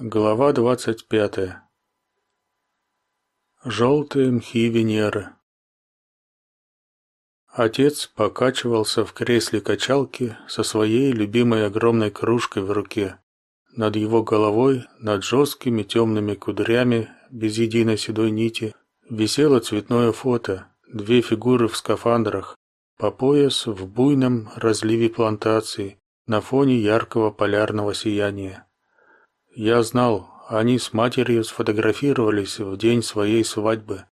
Глава двадцать пятая. Желтые мхи Венеры. Отец покачивался в кресле качалки со своей любимой огромной кружкой в руке. Над его головой, над жесткими темными кудрями, без единой седой нити, висело цветное фото, две фигуры в скафандрах, по пояс в буйном разливе плантации, на фоне яркого полярного сияния. Я знал, они с матерью сфотографировались в день своей свадьбы.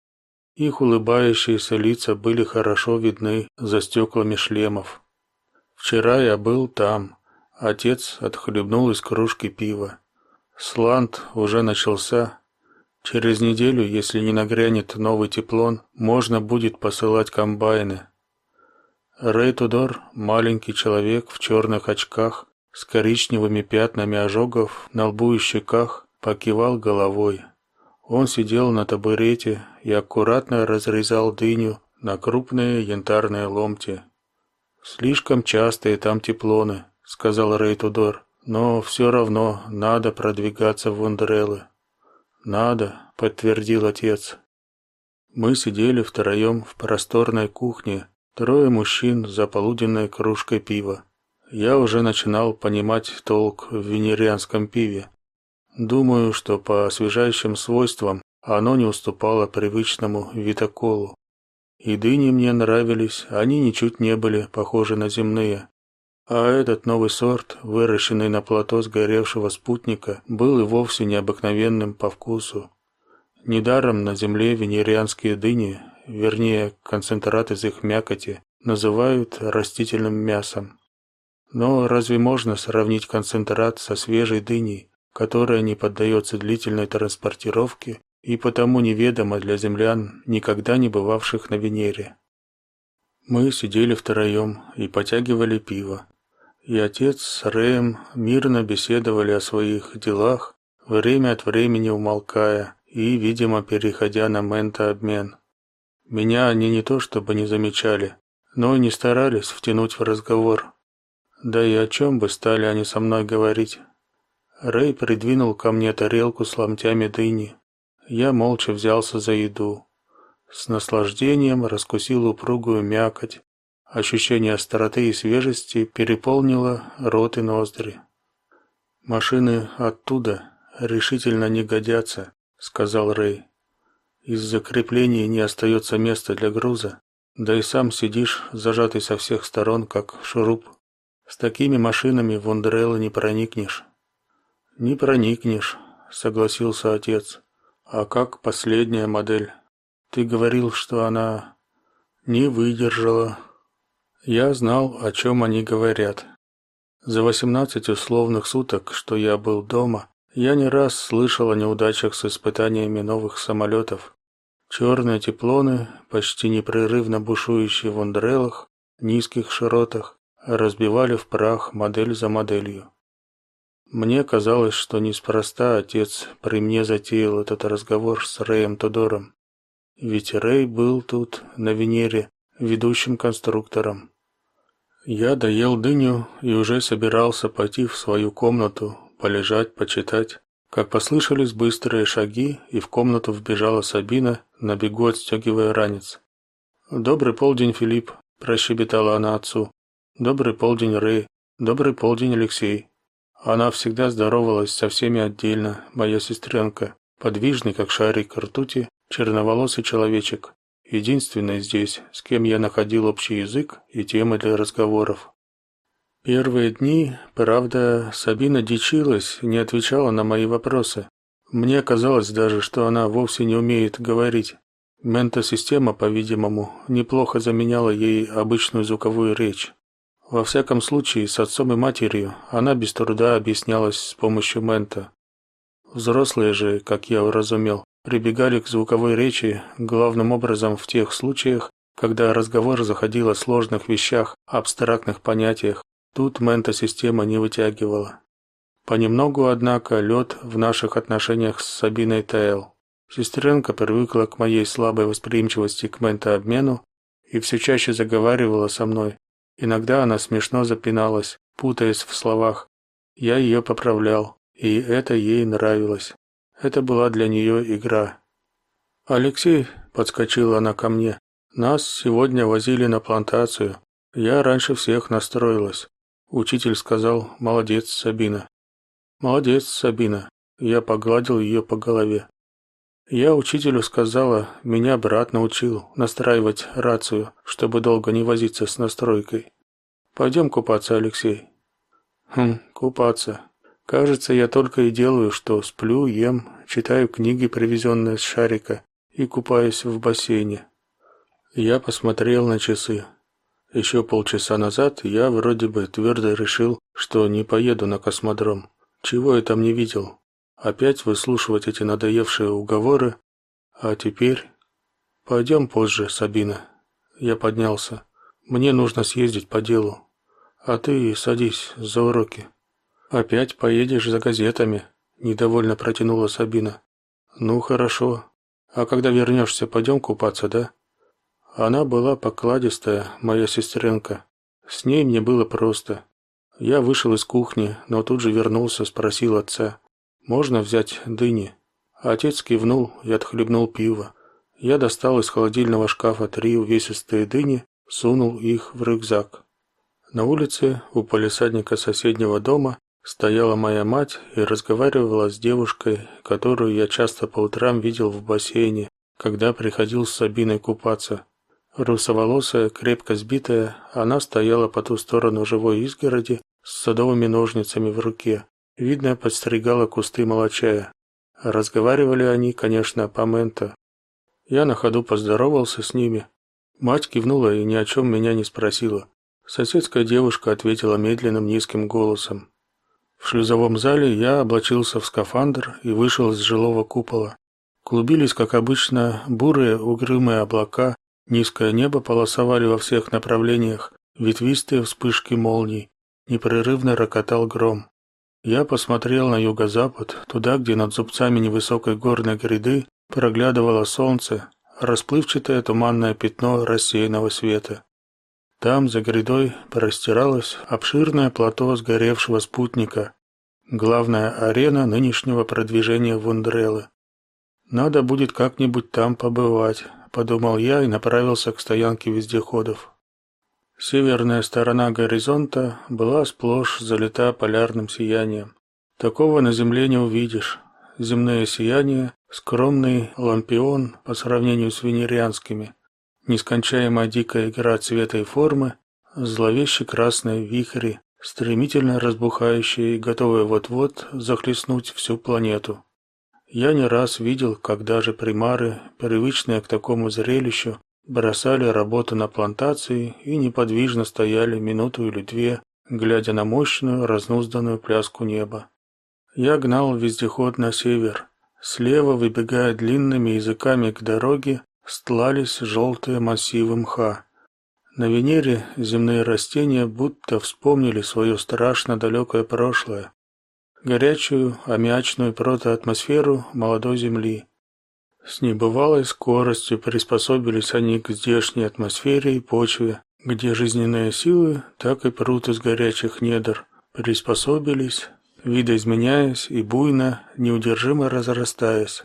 Их улыбающиеся лица были хорошо видны за стеклами шлемов. Вчера я был там. Отец отхлебнул из кружки пива. Слант уже начался. Через неделю, если не нагрянет новый теплон, можно будет посылать комбайны. Рэй Тудор, маленький человек в черных очках, с коричневыми пятнами ожогов на лбу и щеках, покивал головой. Он сидел на табурете и аккуратно разрезал дыню на крупные янтарные ломти. Слишком частые там теплоны, сказал Рейтудор, но все равно надо продвигаться в Вундереллы. Надо, подтвердил отец. Мы сидели втроем в просторной кухне, трое мужчин за полуденной кружкой пива. Я уже начинал понимать толк в венерианском пиве. Думаю, что по освежающим свойствам оно не уступало привычному витаколу. И дыни мне нравились, они ничуть не были похожи на земные. А этот новый сорт, выращенный на плато сгоревшего спутника, был и вовсе необыкновенным по вкусу. Недаром на земле венерианские дыни, вернее, концентрат из их мякоти, называют растительным мясом. Но разве можно сравнить концентрат со свежей дыней, которая не поддается длительной транспортировке и потому неведома для землян, никогда не бывавших на Венере? Мы сидели втроем и потягивали пиво. И отец с Рэем мирно беседовали о своих делах, время от времени умолкая и, видимо, переходя на ментообмен. Меня они не то чтобы не замечали, но и не старались втянуть в разговор. Да и о чем бы стали они со мной говорить? Рэй придвинул ко мне тарелку с ломтями дыни. Я молча взялся за еду. С наслаждением раскусил упругую мякоть. Ощущение остроты и свежести переполнило рот и ноздри. Машины оттуда решительно не годятся, сказал Рэй. Из-за креплений не остается места для груза, да и сам сидишь зажатый со всех сторон, как шуруп. С такими машинами в Ондерелло не проникнешь. Не проникнешь, согласился отец. А как последняя модель? Ты говорил, что она не выдержала. Я знал, о чем они говорят. За восемнадцать условных суток, что я был дома, я не раз слышал о неудачах с испытаниями новых самолетов. Черные теплоны, почти непрерывно бушующие в Ондрелах, низких широтах, разбивали в прах модель за моделью. Мне казалось, что неспроста отец при мне затеял этот разговор с Рэем Тодором. Ведь Рэй был тут, на Венере, ведущим конструктором. Я доел дыню и уже собирался пойти в свою комнату, полежать, почитать, как послышались быстрые шаги, и в комнату вбежала Сабина, на бегу отстегивая ранец. «Добрый полдень, Филипп», – прощебетала она отцу. Добрый полдень, Рэй. Добрый полдень, Алексей. Она всегда здоровалась со всеми отдельно, моя сестренка, подвижный, как шарик ртути, черноволосый человечек. Единственный здесь, с кем я находил общий язык и темы для разговоров. Первые дни, правда, Сабина дичилась, не отвечала на мои вопросы. Мне казалось даже, что она вовсе не умеет говорить. Ментосистема, по-видимому, неплохо заменяла ей обычную звуковую речь. Во всяком случае, с отцом и матерью она без труда объяснялась с помощью мента. Взрослые же, как я уразумел, прибегали к звуковой речи главным образом в тех случаях, когда разговор заходил о сложных вещах, абстрактных понятиях. Тут мента-система не вытягивала. Понемногу, однако, лед в наших отношениях с Сабиной таял. Сестренка привыкла к моей слабой восприимчивости к ментообмену и все чаще заговаривала со мной, Иногда она смешно запиналась, путаясь в словах. Я ее поправлял, и это ей нравилось. Это была для нее игра. Алексей, подскочила она ко мне. Нас сегодня возили на плантацию. Я раньше всех настроилась. Учитель сказал: "Молодец, Сабина". Молодец, Сабина. Я погладил ее по голове. Я учителю сказала, меня брат научил настраивать рацию, чтобы долго не возиться с настройкой. Пойдем купаться, Алексей. Хм, купаться. Кажется, я только и делаю, что сплю, ем, читаю книги, привезенные с шарика, и купаюсь в бассейне. Я посмотрел на часы. Еще полчаса назад я вроде бы твердо решил, что не поеду на космодром. Чего я там не видел? Опять выслушивать эти надоевшие уговоры, а теперь пойдем позже, Сабина. Я поднялся. Мне нужно съездить по делу. А ты садись за уроки. Опять поедешь за газетами, недовольно протянула Сабина. Ну хорошо. А когда вернешься, пойдем купаться, да? Она была покладистая, моя сестренка. С ней мне было просто. Я вышел из кухни, но тут же вернулся, спросил отца: "Можно взять дыни?" Отец кивнул и отхлебнул пиво. Я достал из холодильного шкафа три увесистые дыни, сунул их в рюкзак. На улице у полисадника соседнего дома стояла моя мать и разговаривала с девушкой, которую я часто по утрам видел в бассейне, когда приходил с Сабиной купаться. Русоволосая, крепко сбитая, она стояла по ту сторону живой изгороди с садовыми ножницами в руке. Видно, подстригала кусты молочая. Разговаривали они, конечно, по мента. Я на ходу поздоровался с ними. Мать кивнула и ни о чем меня не спросила. Соседская девушка ответила медленным низким голосом. В шлюзовом зале я облачился в скафандр и вышел из жилого купола. Клубились, как обычно, бурые угрюмые облака, низкое небо полосовали во всех направлениях, ветвистые вспышки молний, непрерывно рокотал гром. Я посмотрел на юго-запад, туда, где над зубцами невысокой горной гряды проглядывало солнце, расплывчатое туманное пятно рассеянного света. Там, за грядой, простиралось обширное плато сгоревшего спутника, главная арена нынешнего продвижения Вундрелы. Надо будет как-нибудь там побывать, подумал я и направился к стоянке вездеходов. Северная сторона горизонта была сплошь залита полярным сиянием. Такого на земле не увидишь. Земное сияние скромный лампион по сравнению с венерианскими нескончаемая дикая игра цвета и формы, зловеще красные вихри, стремительно разбухающие и готовые вот-вот захлестнуть всю планету. Я не раз видел, как даже примары, привычные к такому зрелищу, бросали работу на плантации и неподвижно стояли минуту или две, глядя на мощную разнузданную пляску неба. Я гнал вездеход на север. Слева, выбегая длинными языками к дороге, стлались желтые массивы мха. На Венере земные растения будто вспомнили свое страшно далекое прошлое, горячую аммиачную протоатмосферу молодой Земли. С небывалой скоростью приспособились они к здешней атмосфере и почве, где жизненные силы так и прут из горячих недр, приспособились, видоизменяясь и буйно, неудержимо разрастаясь.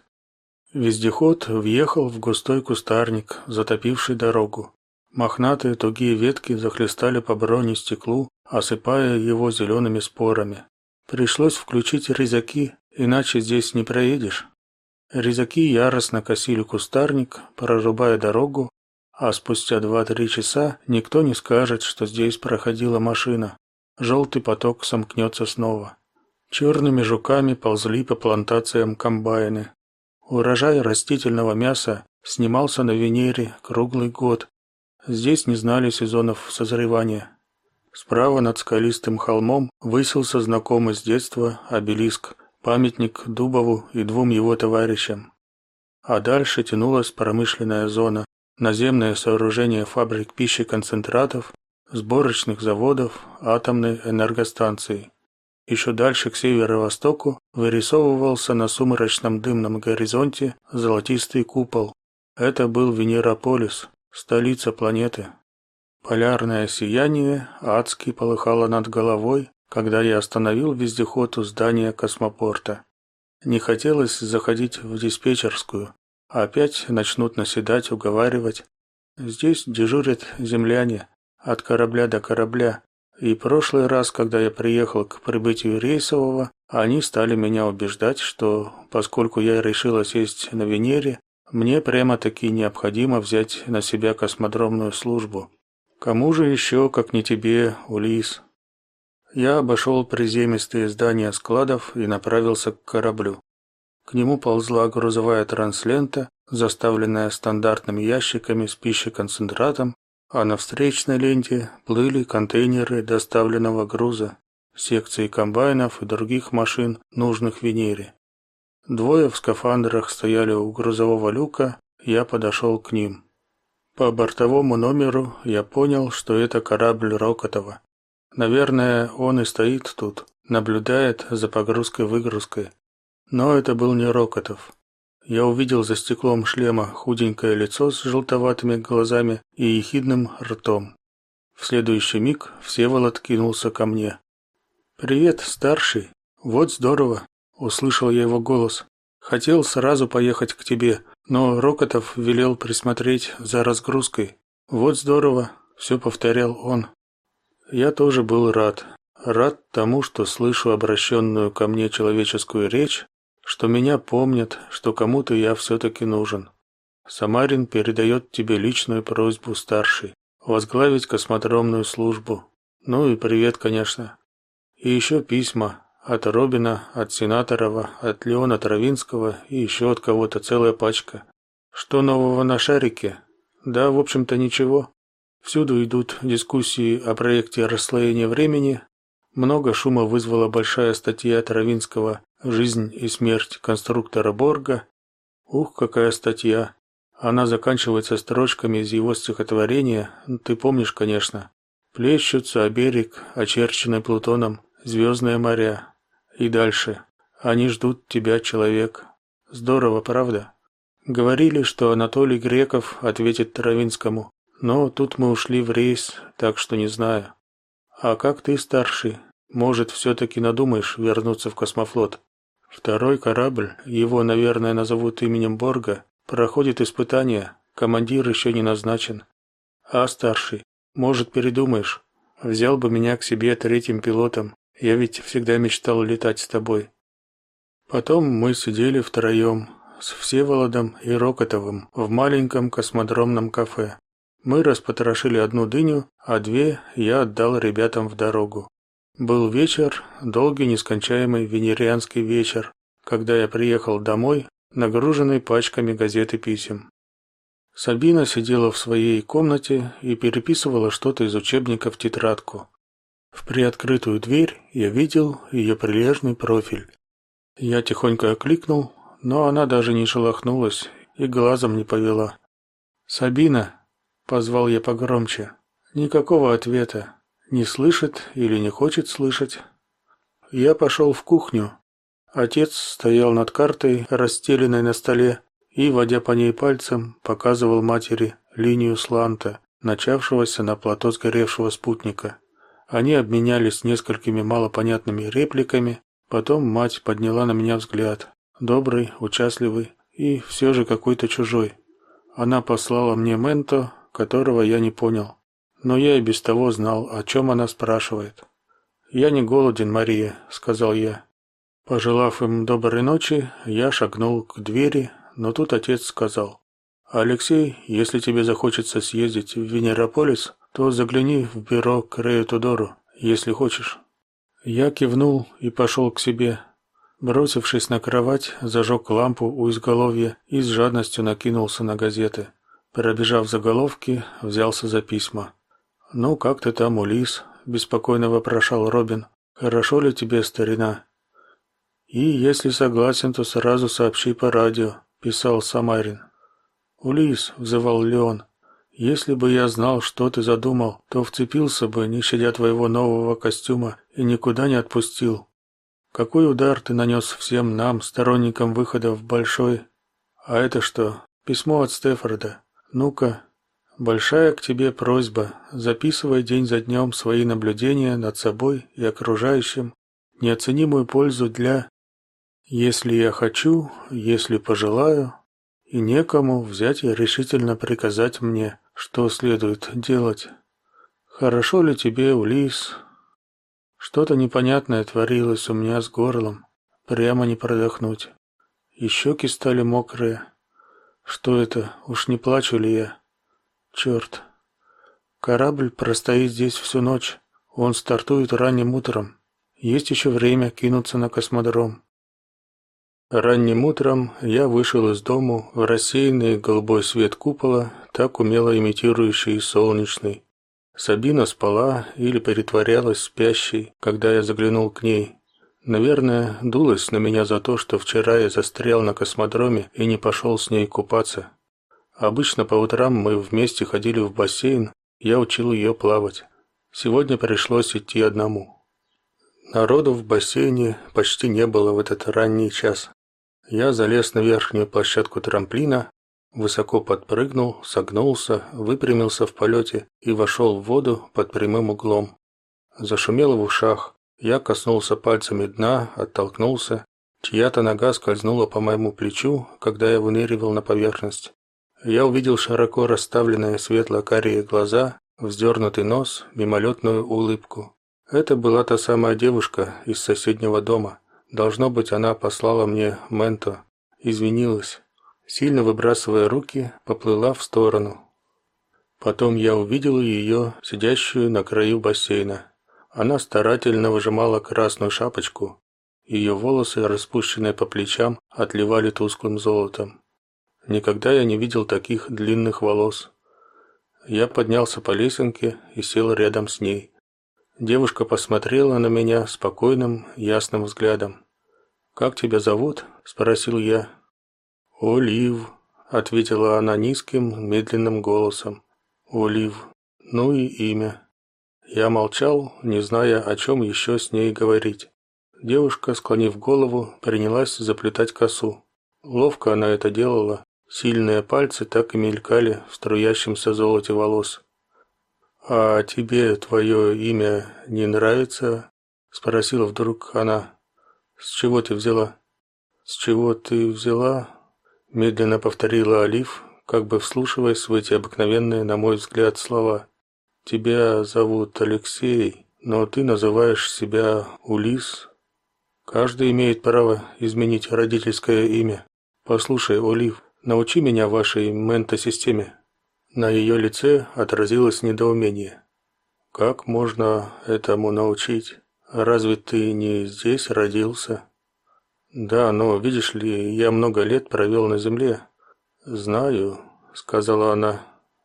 Вездеход въехал в густой кустарник, затопивший дорогу. Мохнатые тугие ветки захлестали по бронестеклу, осыпая его зелеными спорами. Пришлось включить резаки, иначе здесь не проедешь. Резаки яростно косили кустарник, прорубая дорогу, а спустя два-три часа никто не скажет, что здесь проходила машина. Желтый поток сомкнется снова. Черными жуками ползли по плантациям комбайны. Урожай растительного мяса снимался на Венере круглый год. Здесь не знали сезонов созревания. Справа над скалистым холмом высился знакомый с детства обелиск, памятник Дубову и двум его товарищам. А дальше тянулась промышленная зона, наземное сооружение фабрик пищеконцентратов, сборочных заводов, атомной энергостанции. Еще дальше к северо-востоку вырисовывался на сумрачном дымном горизонте золотистый купол. Это был Венерополис, столица планеты. Полярное сияние адски полыхало над головой, когда я остановил вездеход у здания космопорта. Не хотелось заходить в диспетчерскую, а опять начнут наседать, уговаривать. Здесь дежурят земляне от корабля до корабля, и прошлый раз, когда я приехал к прибытию рейсового, они стали меня убеждать, что поскольку я решила сесть на Венере, мне прямо-таки необходимо взять на себя космодромную службу. Кому же еще, как не тебе, Улис? Я обошел приземистые здания складов и направился к кораблю. К нему ползла грузовая транслента, заставленная стандартными ящиками с пищеконцентратом, а на встречной ленте плыли контейнеры доставленного груза, секции комбайнов и других машин, нужных Венере. Двое в скафандрах стояли у грузового люка, я подошел к ним. По бортовому номеру я понял, что это корабль Рокотова. Наверное, он и стоит тут, наблюдает за погрузкой-выгрузкой. Но это был не Рокотов. Я увидел за стеклом шлема худенькое лицо с желтоватыми глазами и ехидным ртом. В следующий миг Всеволод кинулся ко мне. «Привет, старший. Вот здорово услышал я его голос. Хотел сразу поехать к тебе, но Рокотов велел присмотреть за разгрузкой. Вот здорово, все повторял он. Я тоже был рад. Рад тому, что слышу обращенную ко мне человеческую речь, что меня помнят, что кому-то я все-таки нужен. Самарин передает тебе личную просьбу старший возглавить космодромную службу. Ну и привет, конечно. И еще письма, от Робина, от Сенаторова, от Леона Травинского и еще от кого-то целая пачка. Что нового на шарике? Да, в общем-то, ничего. Всюду идут дискуссии о проекте расслоения времени. Много шума вызвала большая статья Травинского «Жизнь и смерть конструктора Борга». Ух, какая статья! Она заканчивается строчками из его стихотворения, ты помнишь, конечно. Плещутся о берег, очерченный Плутоном, звездные моря, и дальше. Они ждут тебя, человек. Здорово, правда? Говорили, что Анатолий Греков ответит Травинскому. Но тут мы ушли в рейс, так что не знаю. А как ты, старший? Может, все таки надумаешь вернуться в космофлот? Второй корабль, его, наверное, назовут именем Борга, проходит испытания. Командир еще не назначен. А старший, может, передумаешь? Взял бы меня к себе третьим пилотом. Я ведь всегда мечтал летать с тобой. Потом мы сидели втроем с Всеволодом и Рокотовым в маленьком космодромном кафе. Мы распотрошили одну дыню, а две я отдал ребятам в дорогу. Был вечер, долгий нескончаемый венерианский вечер, когда я приехал домой, нагруженный пачками газет и писем. Сабина сидела в своей комнате и переписывала что-то из учебника в тетрадку. В приоткрытую дверь я видел ее прилежный профиль. Я тихонько окликнул, но она даже не шелохнулась и глазом не повела. «Сабина!» — позвал я погромче. Никакого ответа. Не слышит или не хочет слышать. Я пошел в кухню. Отец стоял над картой, расстеленной на столе, и, водя по ней пальцем, показывал матери линию сланта, начавшегося на плато сгоревшего спутника. Они обменялись несколькими малопонятными репликами, потом мать подняла на меня взгляд, добрый, участливый и все же какой-то чужой. Она послала мне менто, которого я не понял, но я и без того знал, о чем она спрашивает. Я не голоден, Мария, сказал я. Пожелав им доброй ночи, я шагнул к двери, но тут отец сказал: "Алексей, если тебе захочется съездить в Венерополис, то загляни в бюро к Рею Тудору, если хочешь. Я кивнул и пошел к себе. Бросившись на кровать, зажег лампу у изголовья и с жадностью накинулся на газеты. Пробежав заголовки, взялся за письма. «Ну, как ты там, Улис?» – беспокойно вопрошал Робин. «Хорошо ли тебе, старина?» «И если согласен, то сразу сообщи по радио», – писал Самарин. «Улис», – взывал Леон, если бы я знал, что ты задумал, то вцепился бы, не щадя твоего нового костюма, и никуда не отпустил. Какой удар ты нанес всем нам, сторонникам выхода в большой... А это что? Письмо от Стефорда. Ну-ка. Большая к тебе просьба, записывай день за днем свои наблюдения над собой и окружающим, неоценимую пользу для если я хочу, если пожелаю, и некому взять и решительно приказать мне, что следует делать. Хорошо ли тебе, Улис? Что-то непонятное творилось у меня с горлом, прямо не продохнуть. И щеки стали мокрые. Что это? Уж не плачу ли я? Черт. Корабль простоит здесь всю ночь. Он стартует ранним утром. Есть еще время кинуться на космодром. Ранним утром я вышел из дому в рассеянный голубой свет купола, так умело имитирующий солнечный. Сабина спала или притворялась спящей, когда я заглянул к ней. Наверное, дулась на меня за то, что вчера я застрял на космодроме и не пошел с ней купаться. Обычно по утрам мы вместе ходили в бассейн, я учил ее плавать. Сегодня пришлось идти одному. Народу в бассейне почти не было в этот ранний час. Я залез на верхнюю площадку трамплина, высоко подпрыгнул, согнулся, выпрямился в полете и вошел в воду под прямым углом. Зашумело в ушах. Я коснулся пальцами дна, оттолкнулся. Чья-то нога скользнула по моему плечу, когда я выныривал на поверхность. Я увидел широко расставленные светло-карие глаза, вздернутый нос, мимолетную улыбку. Это была та самая девушка из соседнего дома. Должно быть, она послала мне менто, извинилась. Сильно выбрасывая руки, поплыла в сторону. Потом я увидел ее, сидящую на краю бассейна. Она старательно выжимала красную шапочку. Ее волосы, распущенные по плечам, отливали тусклым золотом. Никогда я не видел таких длинных волос. Я поднялся по лесенке и сел рядом с ней. Девушка посмотрела на меня спокойным, ясным взглядом. «Как тебя зовут?» – спросил я. «Олив», – ответила она низким, медленным голосом. «Олив. Ну и имя». Я молчал, не зная, о чем еще с ней говорить. Девушка, склонив голову, принялась заплетать косу. Ловко она это делала. Сильные пальцы так и мелькали в струящемся золоте волос. «А тебе твое имя не нравится?» – спросила вдруг она. «С чего ты взяла?» «С чего ты взяла?» – медленно повторила Алиф, как бы вслушиваясь в эти обыкновенные, на мой взгляд, слова. «Тебя зовут Алексей, но ты называешь себя Улис. Каждый имеет право изменить родительское имя. Послушай, Олив, научи меня вашей ментосистеме». На ее лице отразилось недоумение. Как можно этому научить? Разве ты не здесь родился? Да, но видишь ли, я много лет провел на земле. Знаю, сказала она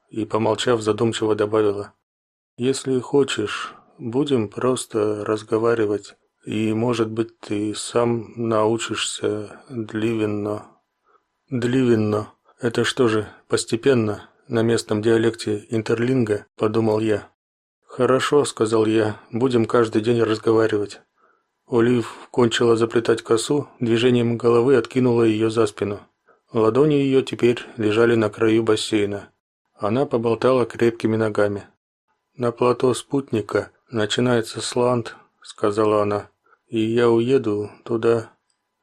и, помолчав, задумчиво добавила: Если хочешь, будем просто разговаривать, и, может быть, ты сам научишься дливенно. Дливенно. Это что же, постепенно? на местном диалекте интерлинга, подумал я. Хорошо, сказал я. Будем каждый день разговаривать. Олив кончила заплетать косу, движением головы откинула ее за спину. Ладони ее теперь лежали на краю бассейна. Она поболтала крепкими ногами. На плато спутника начинается сланд, сказала она. И я уеду туда.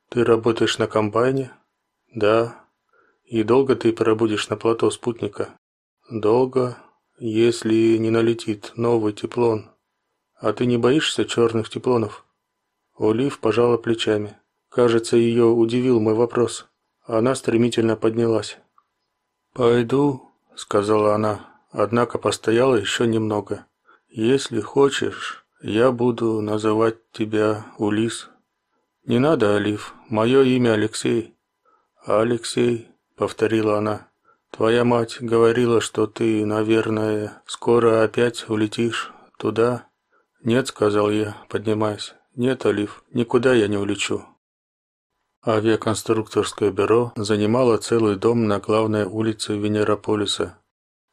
Ты работаешь на комбайне? Да, и долго ты пробудешь на плато спутника? Долго, если не налетит новый теплон. А ты не боишься черных теплонов? Олив пожала плечами. Кажется, ее удивил мой вопрос. Она стремительно поднялась. «Пойду», — сказала она, однако постояла еще немного. «Если хочешь, я буду называть тебя Улис». «Не надо, Олив, мое имя Алексей». «Алексей», повторила она. Твоя мать говорила, что ты, наверное, скоро опять улетишь туда. Нет, сказал я, поднимаясь. Нет, Олив, никуда я не улечу. Авиаконструкторское бюро занимало целый дом на главной улице Венерополиса.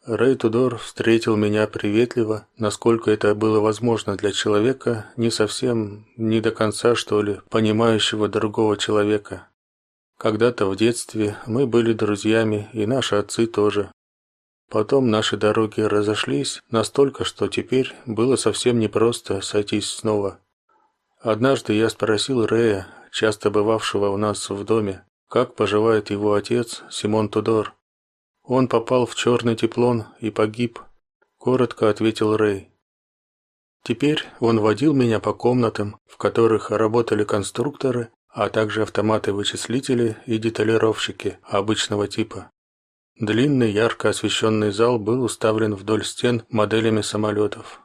Рэй Тудор встретил меня приветливо, насколько это было возможно для человека, не совсем, не до конца, что ли, понимающего другого человека. Когда-то в детстве мы были друзьями, и наши отцы тоже. Потом наши дороги разошлись настолько, что теперь было совсем непросто сойтись снова. Однажды я спросил Рэя, часто бывавшего у нас в доме, как поживает его отец Симон Тудор. Он попал в черный теплон и погиб, коротко ответил Рэй. Теперь он водил меня по комнатам, в которых работали конструкторы, а также автоматы-вычислители и деталировщики обычного типа. Длинный, ярко освещенный зал был уставлен вдоль стен моделями самолетов.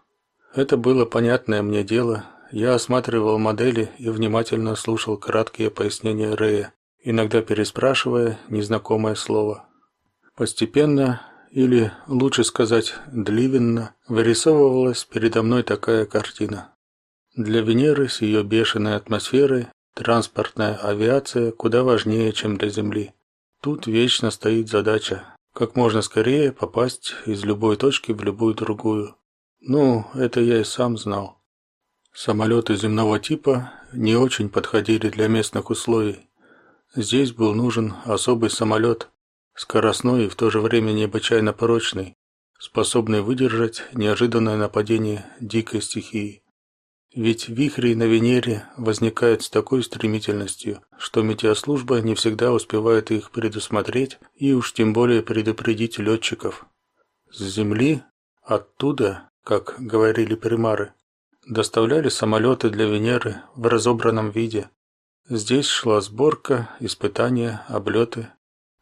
Это было понятное мне дело. Я осматривал модели и внимательно слушал краткие пояснения Рэя, иногда переспрашивая незнакомое слово. Постепенно, или лучше сказать, дливенно, вырисовывалась передо мной такая картина. Для Венеры с ее бешеной атмосферой транспортная авиация куда важнее, чем для Земли. Тут вечно стоит задача как можно скорее попасть из любой точки в любую другую. Ну, это я и сам знал. Самолеты земного типа не очень подходили для местных условий. Здесь был нужен особый самолет, скоростной и в то же время необычайно прочный, способный выдержать неожиданное нападение дикой стихии. Ведь вихри на Венере возникают с такой стремительностью, что метеослужба не всегда успевает их предусмотреть и уж тем более предупредить летчиков. С Земли, оттуда, как говорили примары, доставляли самолеты для Венеры в разобранном виде. Здесь шла сборка, испытания, облеты.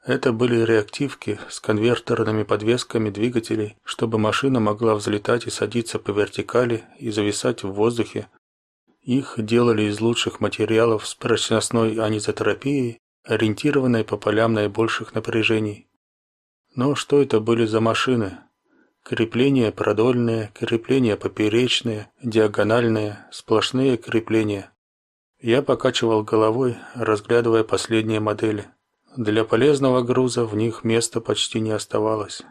Это были реактивки с конвертерными подвесками двигателей, чтобы машина могла взлетать и садиться по вертикали и зависать в воздухе. Их делали из лучших материалов с прочностной анизотропией, ориентированной по полям наибольших напряжений. Но что это были за машины? Крепления продольные, крепления поперечные, диагональные, сплошные крепления. Я покачивал головой, разглядывая последние модели. Для полезного груза в них места почти не оставалось.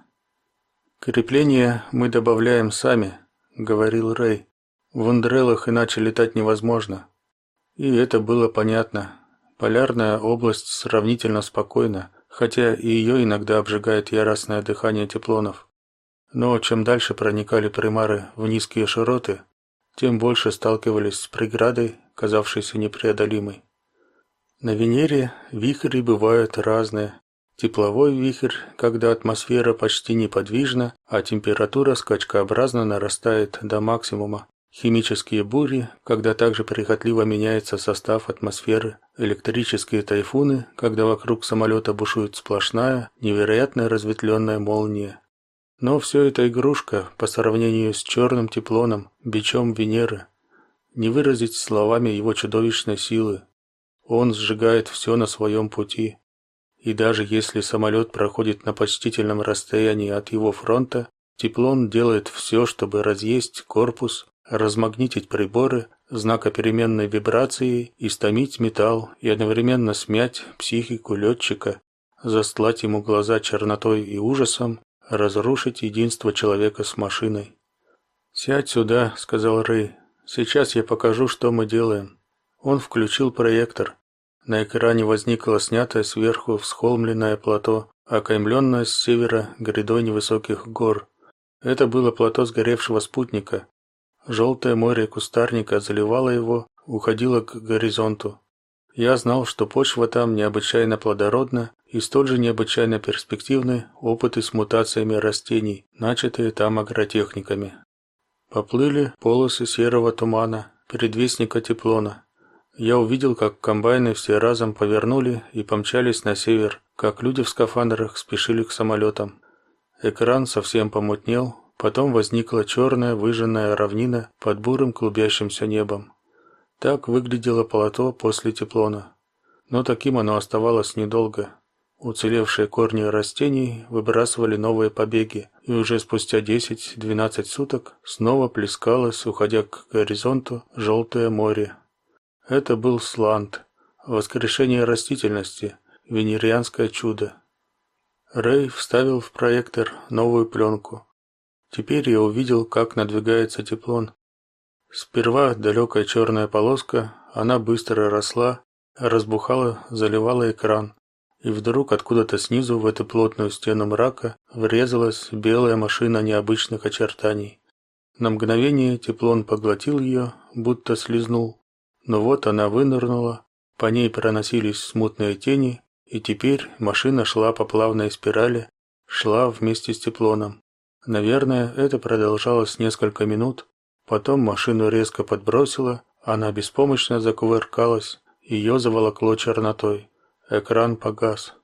Крепления мы добавляем сами, говорил Рэй. В Андрелах иначе летать невозможно. И это было понятно. Полярная область сравнительно спокойна, хотя и ее иногда обжигает яростное дыхание теплонов. Но чем дальше проникали примары в низкие широты, тем больше сталкивались с преградой, казавшейся непреодолимой. На Венере вихри бывают разные. Тепловой вихрь, когда атмосфера почти неподвижна, а температура скачкообразно нарастает до максимума. Химические бури, когда также прихотливо меняется состав атмосферы. Электрические тайфуны, когда вокруг самолета бушует сплошная, невероятно разветвленная молния. Но все это игрушка по сравнению с черным теплоном, бичом Венеры. Не выразить словами его чудовищной силы, он сжигает все на своем пути. И даже если самолет проходит на почтительном расстоянии от его фронта, Теплон делает все, чтобы разъесть корпус, размагнитить приборы, знакопеременной вибрацией, истомить металл и одновременно смять психику летчика, застлать ему глаза чернотой и ужасом, разрушить единство человека с машиной. «Сядь сюда», — сказал Рэй. «Сейчас я покажу, что мы делаем». Он включил проектор. На экране возникло снятое сверху всхолмленное плато, окаймленное с севера грядой невысоких гор. Это было плато сгоревшего спутника. Желтое море кустарника заливало его, уходило к горизонту. Я знал, что почва там необычайно плодородна и столь же необычайно перспективны опыты с мутациями растений, начатые там агротехниками. Поплыли полосы серого тумана, предвестника теплона. Я увидел, как комбайны все разом повернули и помчались на север, как люди в скафандрах спешили к самолетам. Экран совсем помутнел, потом возникла черная выжженная равнина под бурым клубящимся небом. Так выглядело полото после теплона. Но таким оно оставалось недолго. Уцелевшие корни растений выбрасывали новые побеги, и уже спустя 10-12 суток снова плескалось, уходя к горизонту, желтое море. Это был сланд, воскрешение растительности, венерианское чудо. Рэй вставил в проектор новую пленку. Теперь я увидел, как надвигается теплон. Сперва далекая черная полоска, она быстро росла, разбухала, заливала экран. и вдруг откуда-то снизу в эту плотную стену мрака врезалась белая машина необычных очертаний. На мгновение теплон поглотил ее, будто слизнул, но вот она вынырнула, по ней проносились смутные тени, и теперь машина шла по плавной спирали, шла вместе с теплоном. Наверное, это продолжалось несколько минут, потом машину резко подбросило, она беспомощно закувыркалась, ее заволокло чернотой. Экран погас.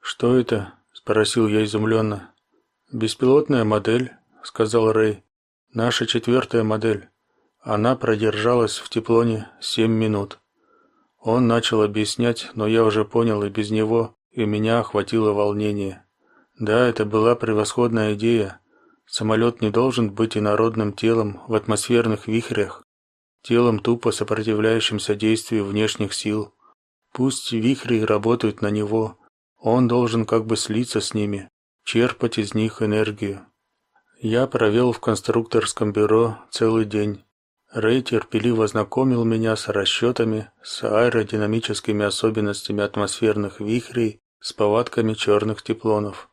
«Что это?» – спросил я изумленно. «Беспилотная модель», – сказал Рэй. «Наша четвертая модель. Она продержалась в теплоне семь минут». Он начал объяснять, но я уже понял и без него, и меня охватило волнение. Да, это была превосходная идея. Самолет не должен быть инородным телом в атмосферных вихрях, телом тупо сопротивляющимся действию внешних сил. Пусть вихри работают на него, он должен как бы слиться с ними, черпать из них энергию. Я провел в конструкторском бюро целый день. Рэй терпеливо знакомил меня с расчетами, с аэродинамическими особенностями атмосферных вихрей, с повадками черных теплонов.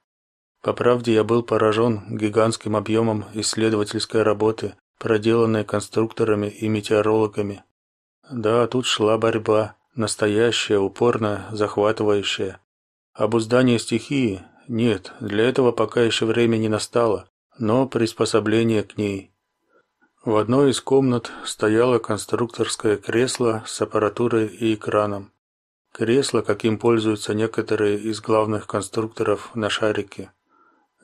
По правде, я был поражен гигантским объемом исследовательской работы, проделанной конструкторами и метеорологами. Да, тут шла борьба, настоящая, упорная, захватывающая. Обуздание стихии? Нет, для этого пока еще время не настало, но приспособление к ней. В одной из комнат стояло конструкторское кресло с аппаратурой и экраном. Кресло, каким пользуются некоторые из главных конструкторов на шарике.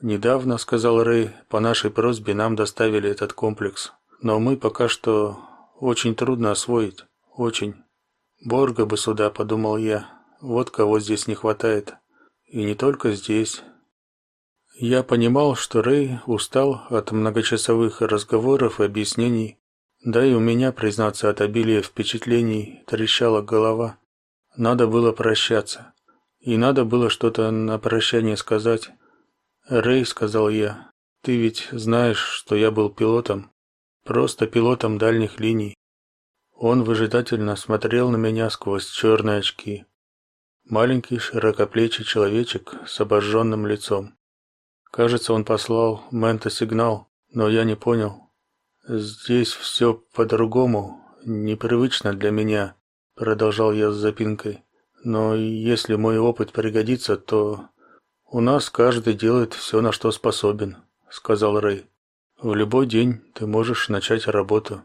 Недавно, сказал Рэй, по нашей просьбе нам доставили этот комплекс, но мы пока что очень трудно освоить, очень. Борга бы сюда, подумал я. Вот кого здесь не хватает. И не только здесь. Я понимал, что Рэй устал от многочасовых разговоров и объяснений, да и у меня, признаться, от обилия впечатлений трещала голова. Надо было прощаться. И надо было что-то на прощание сказать. "Рэй", сказал я. "Ты ведь знаешь, что я был пилотом, просто пилотом дальних линий. Он выжидательно смотрел на меня сквозь черные очки. Маленький широкоплечий человечек с обожженным лицом. Кажется, он послал мента-сигнал, но я не понял. Здесь все по-другому, непривычно для меня, продолжал я с запинкой. Но если мой опыт пригодится, то у нас каждый делает все, на что способен, сказал Рэй. В любой день ты можешь начать работу.